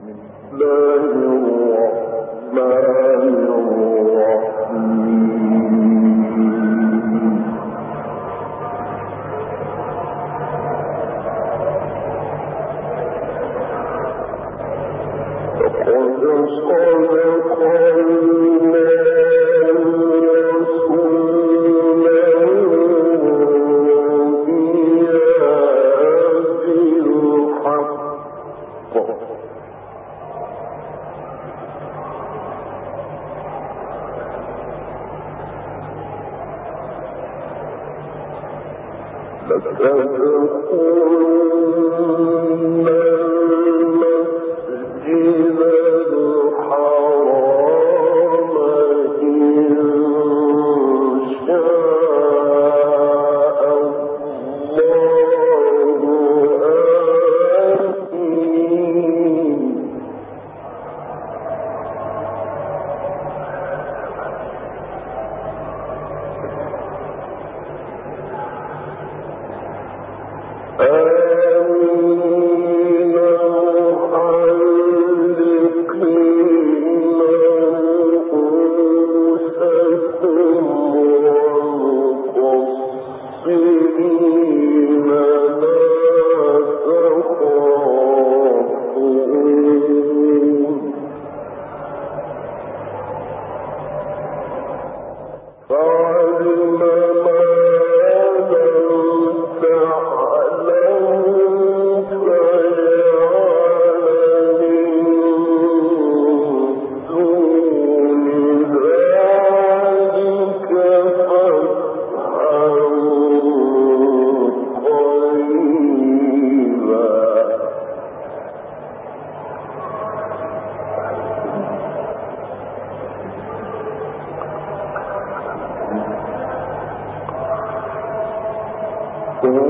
Oh, لتذكرن أَوْ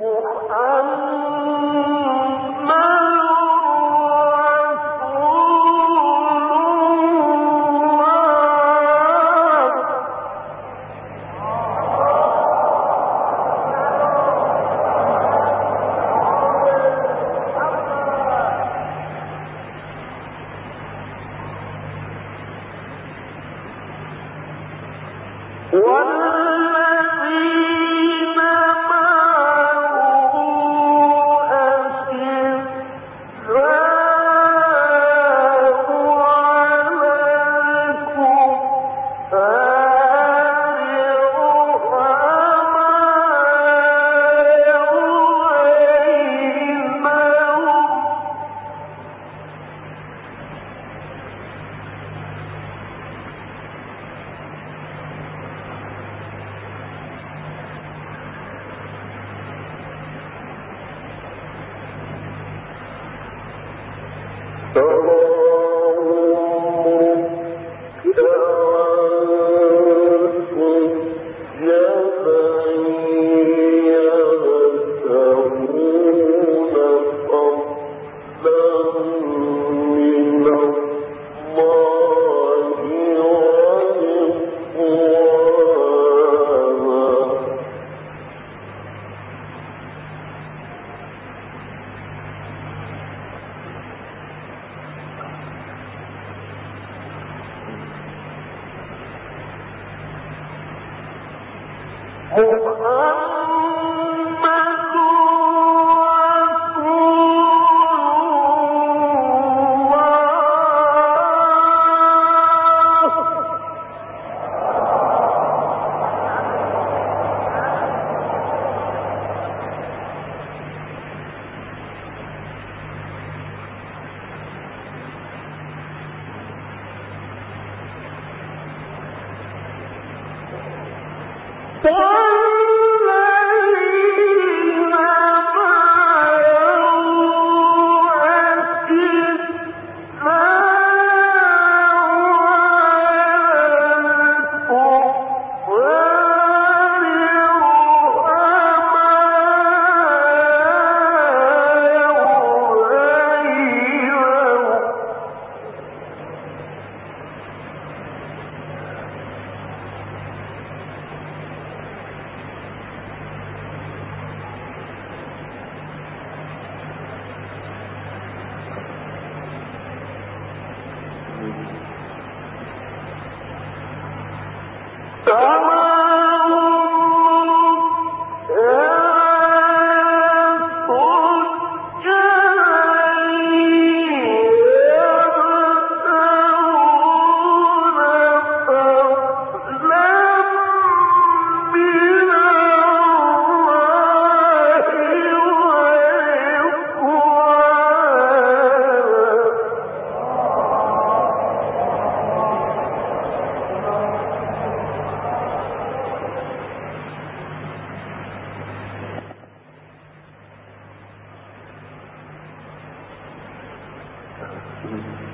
محمد Oh! Mm-hmm.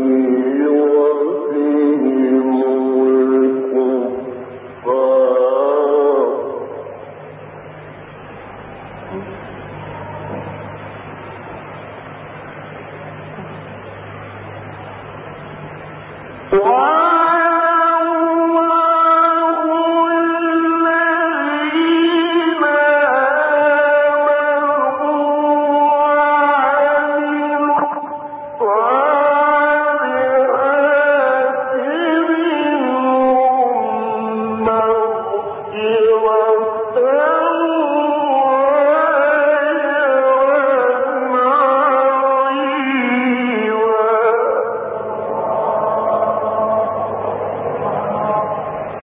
Wow.